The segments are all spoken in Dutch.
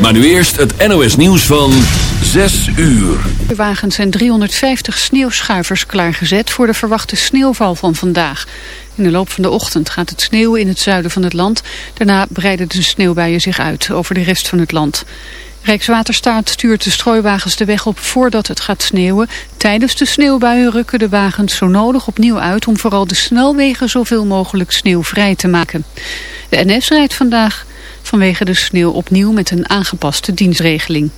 Maar nu eerst het NOS nieuws van 6 uur. De wagens en 350 sneeuwschuivers klaargezet voor de verwachte sneeuwval van vandaag. In de loop van de ochtend gaat het sneeuwen in het zuiden van het land. Daarna breiden de sneeuwbuien zich uit over de rest van het land. Rijkswaterstaat stuurt de strooiwagens de weg op voordat het gaat sneeuwen. Tijdens de sneeuwbuien rukken de wagens zo nodig opnieuw uit... om vooral de snelwegen zoveel mogelijk sneeuwvrij te maken. De NS rijdt vandaag vanwege de sneeuw opnieuw met een aangepaste dienstregeling.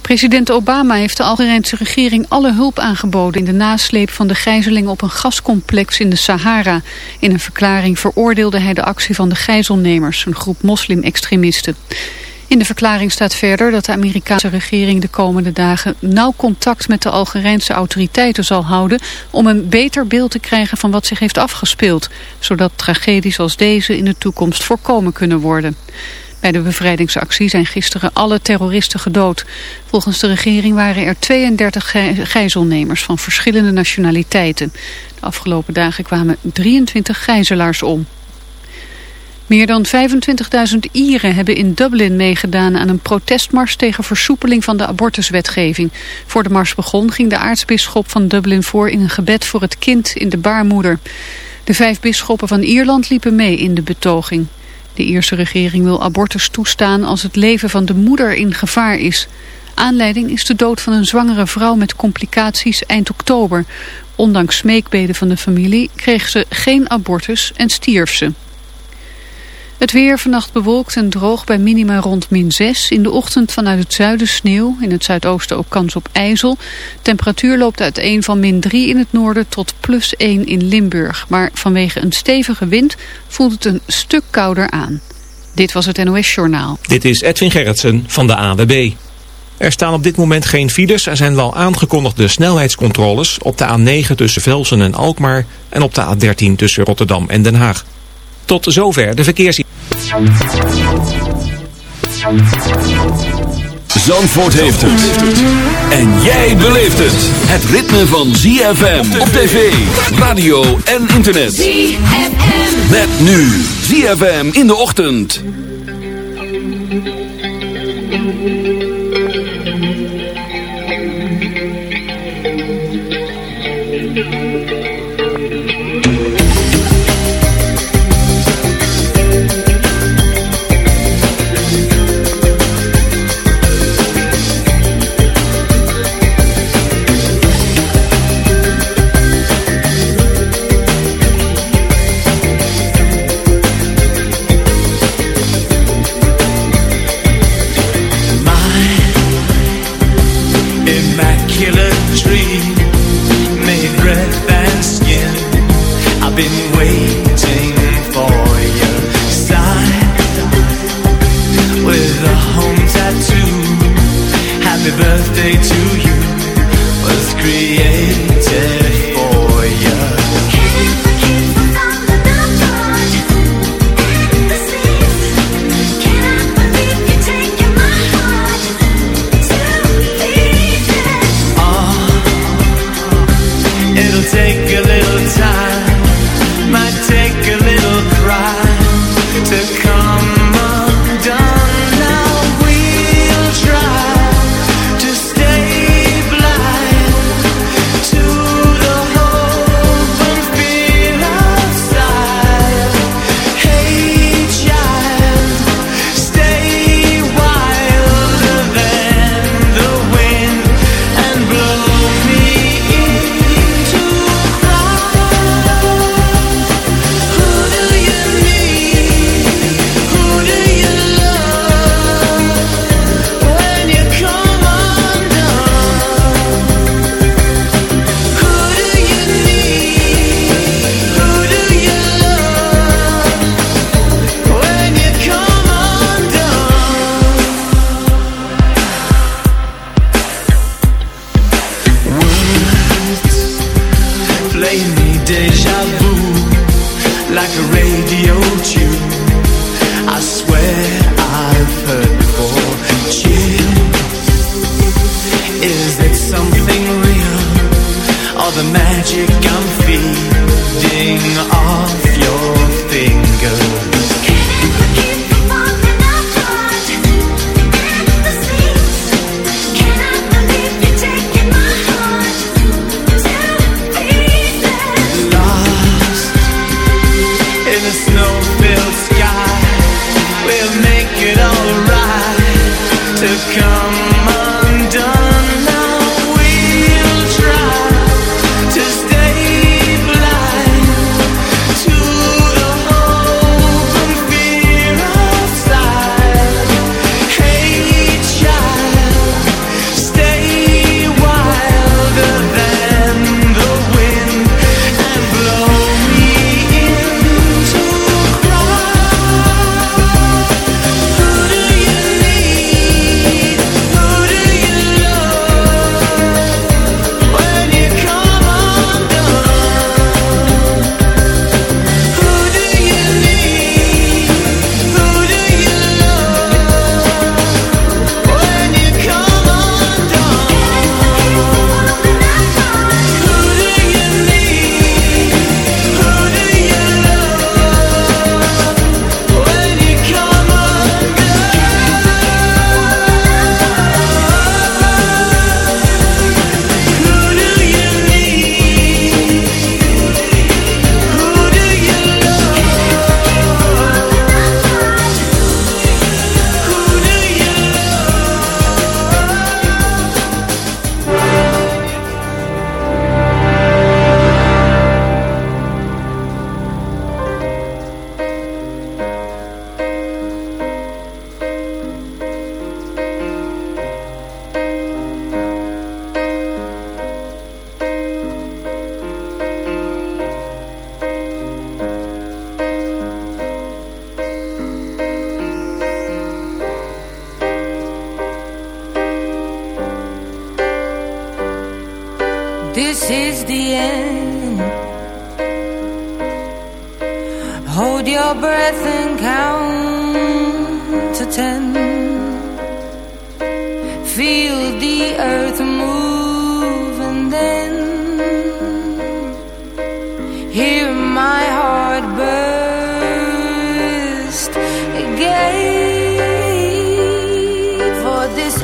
President Obama heeft de Algerijnse regering alle hulp aangeboden in de nasleep van de gijzeling op een gascomplex in de Sahara. In een verklaring veroordeelde hij de actie van de gijzelnemers, een groep moslim-extremisten. In de verklaring staat verder dat de Amerikaanse regering de komende dagen nauw contact met de Algerijnse autoriteiten zal houden om een beter beeld te krijgen van wat zich heeft afgespeeld, zodat tragedies als deze in de toekomst voorkomen kunnen worden. Bij de bevrijdingsactie zijn gisteren alle terroristen gedood. Volgens de regering waren er 32 gijzelnemers van verschillende nationaliteiten. De afgelopen dagen kwamen 23 gijzelaars om. Meer dan 25.000 Ieren hebben in Dublin meegedaan aan een protestmars tegen versoepeling van de abortuswetgeving. Voor de mars begon ging de aartsbisschop van Dublin voor in een gebed voor het kind in de baarmoeder. De vijf bisschoppen van Ierland liepen mee in de betoging. De Ierse regering wil abortus toestaan als het leven van de moeder in gevaar is. Aanleiding is de dood van een zwangere vrouw met complicaties eind oktober. Ondanks smeekbeden van de familie kreeg ze geen abortus en stierf ze. Het weer vannacht bewolkt en droog bij minima rond min 6. In de ochtend vanuit het zuiden sneeuw. In het zuidoosten ook kans op ijzel. Temperatuur loopt uiteen van min 3 in het noorden tot plus 1 in Limburg. Maar vanwege een stevige wind voelt het een stuk kouder aan. Dit was het NOS Journaal. Dit is Edwin Gerritsen van de AWB. Er staan op dit moment geen files. Er zijn wel aangekondigde snelheidscontroles op de A9 tussen Velsen en Alkmaar... en op de A13 tussen Rotterdam en Den Haag. Tot zover de verkeers... Zandvoort heeft het. En jij beleeft het. Het ritme van ZFM op tv, radio en internet. ZFM. Met nu ZFM in de ochtend. birthday to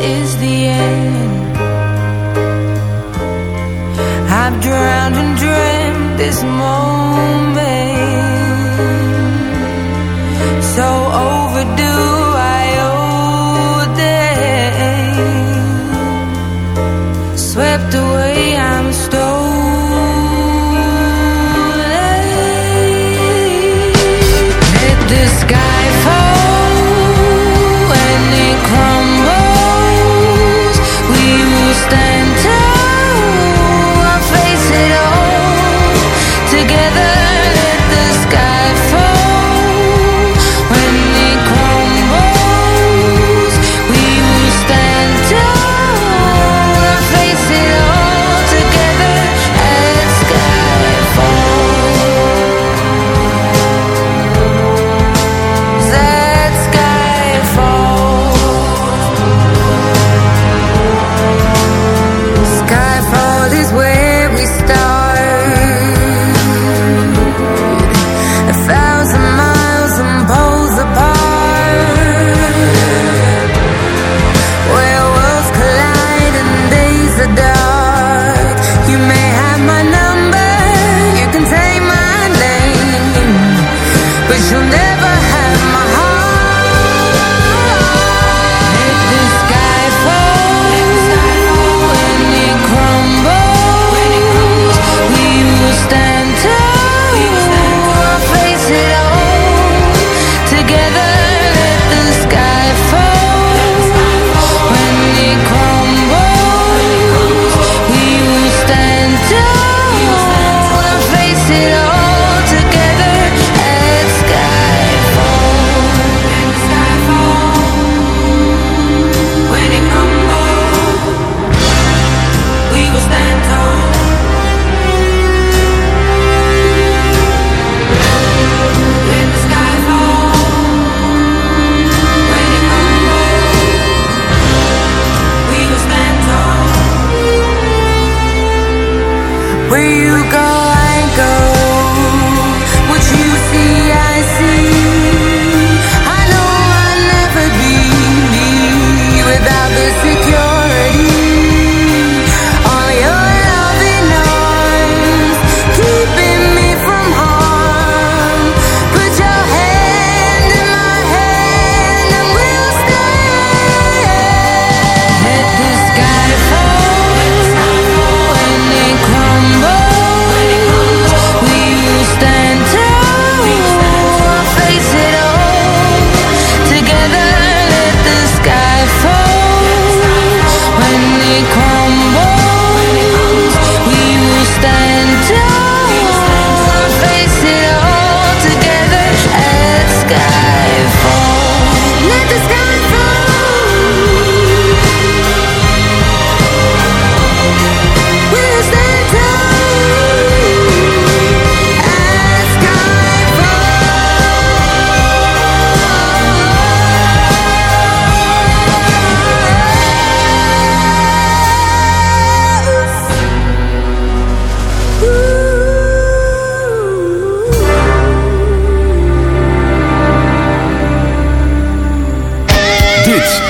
is the end. I've drowned and dreamt this moment.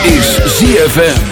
is ZFM.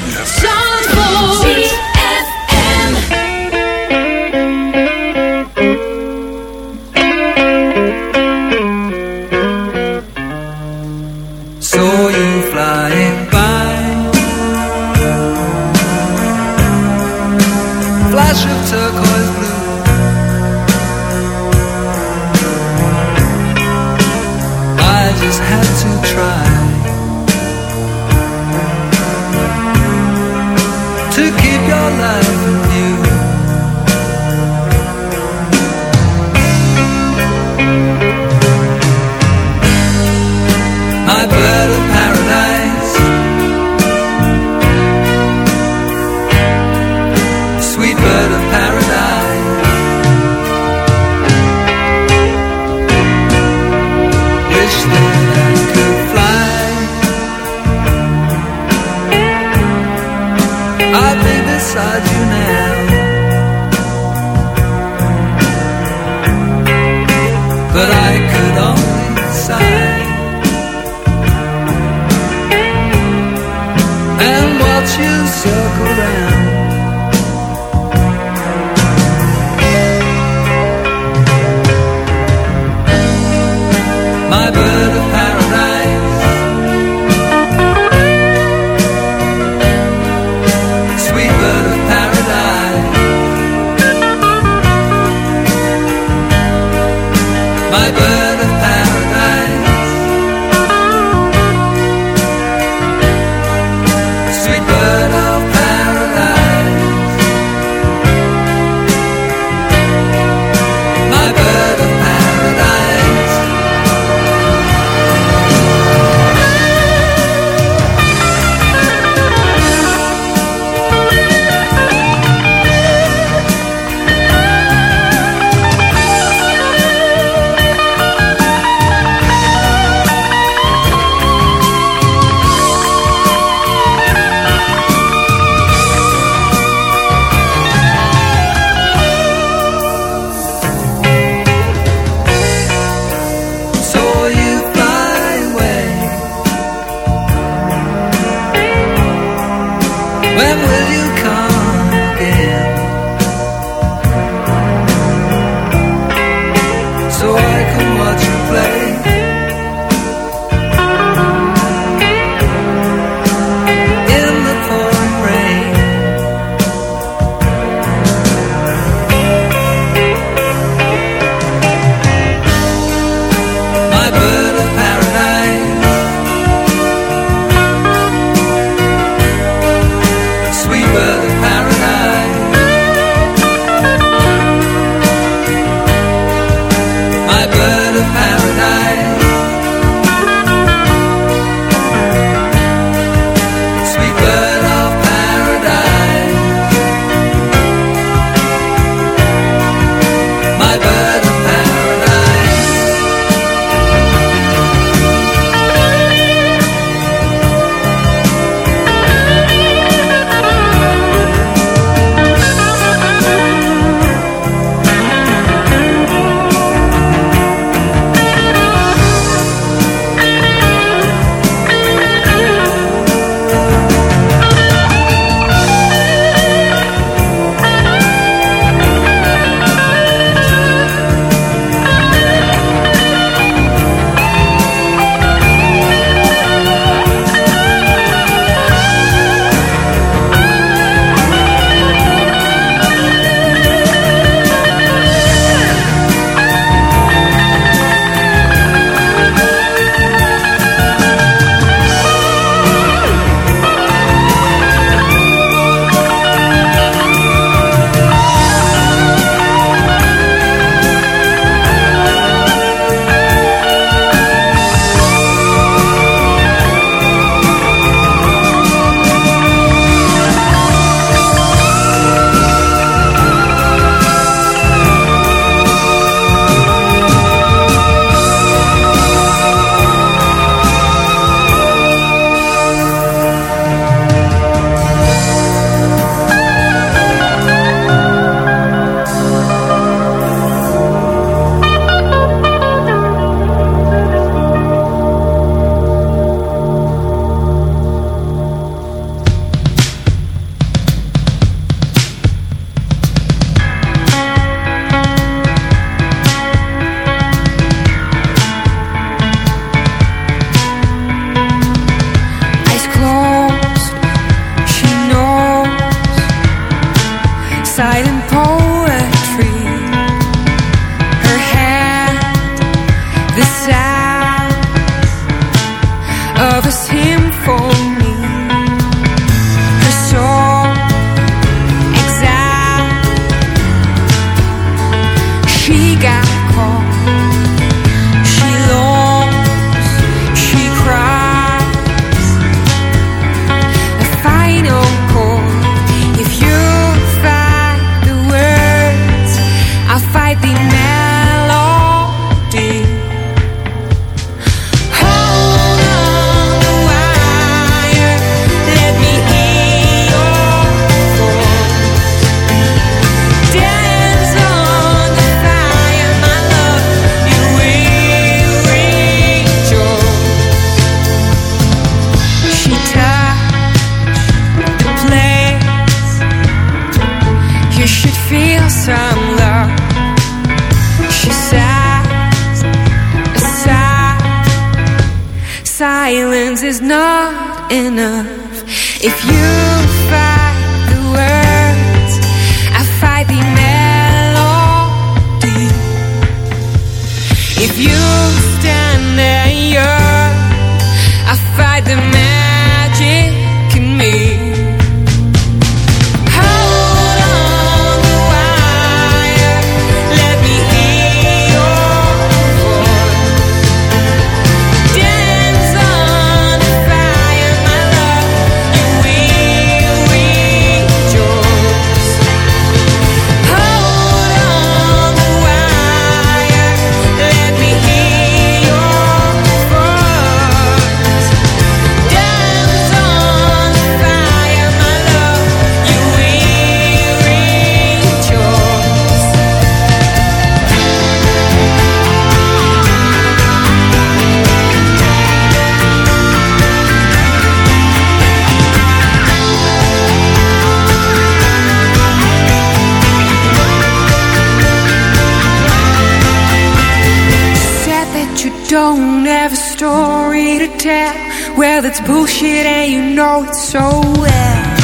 That's bullshit and you know it so well.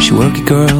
She work it girl,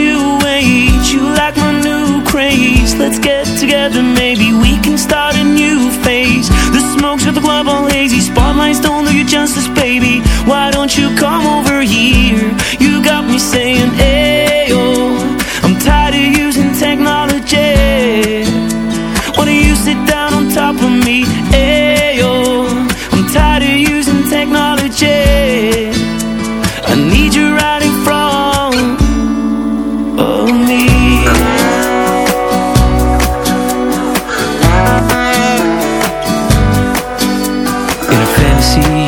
craze. Let's get together, maybe we can start a new phase. The smoke's got the club all hazy Spotlights don't do you justice, baby. Why don't you come over here? You got me saying, ayo I'm tired of using technology. Why don't you sit down on top of me, ayo I'm tired of using technology. I need you right in front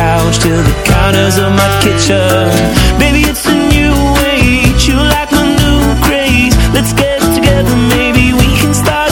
couch to the counters of my kitchen. Baby, it's a new age. You like my new craze. Let's get together, maybe we can start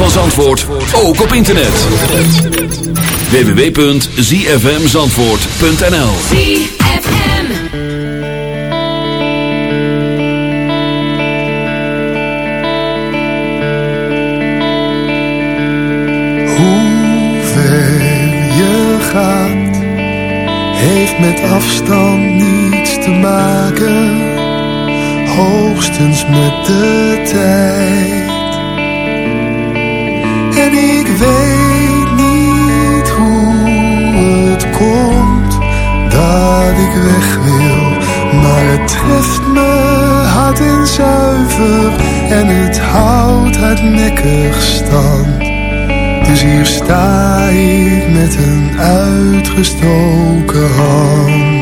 van Zandvoort ook op internet. www.zfmzandvoort.nl Hoe ver je gaat heeft met afstand niets te maken. Hoogstens met de tijd. treft me hard en zuiver en het houdt hardnekkig stand. Dus hier sta ik met een uitgestoken hand.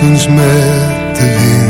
Hoogstens met de wind.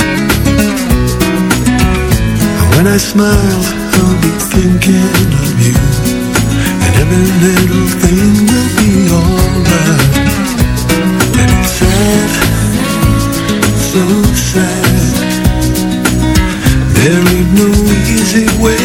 I smile, I'll be thinking of you. And every little thing will be alright. And it's sad, so sad. There ain't no easy way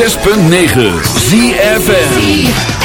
106.9 ZFN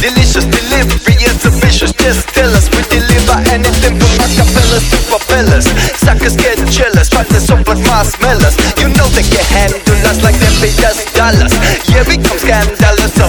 Delicious delivery is ambitious. Just tell us we deliver anything from acapellas to propellers. Suckers get jealous, try to soft like smellers. You know they can handle us like they pay us dollars. Yeah, we come scandalous. So